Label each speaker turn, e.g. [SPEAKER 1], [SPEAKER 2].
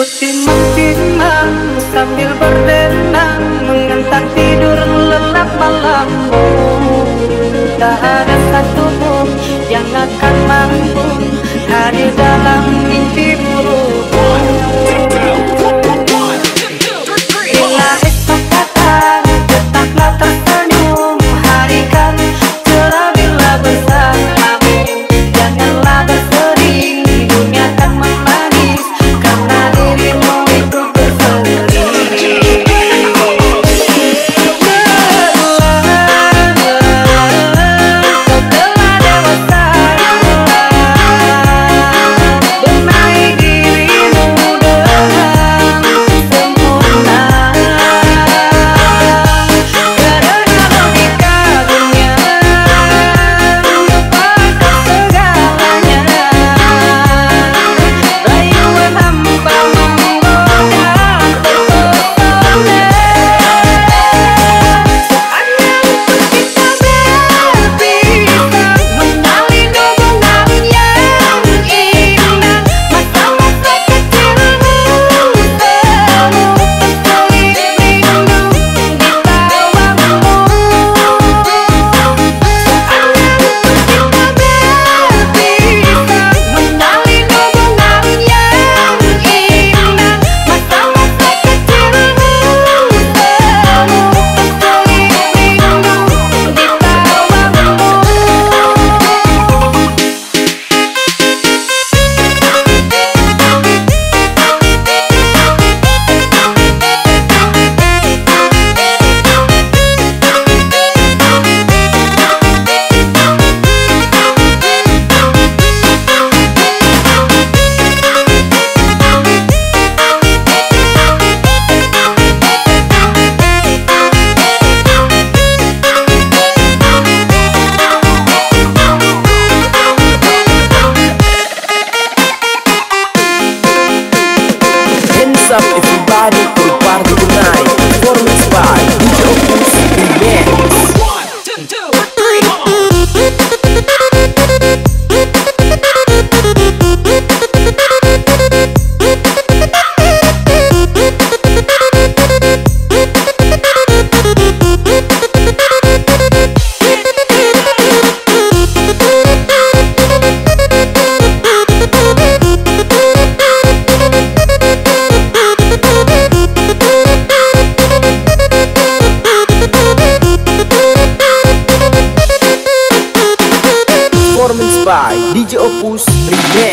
[SPEAKER 1] Kusimang-simang sambil berdenang Mengenang tidur lelap malammu. Tak ada satupun yang akan mampu hadir
[SPEAKER 2] Mardi Gras. Yeah.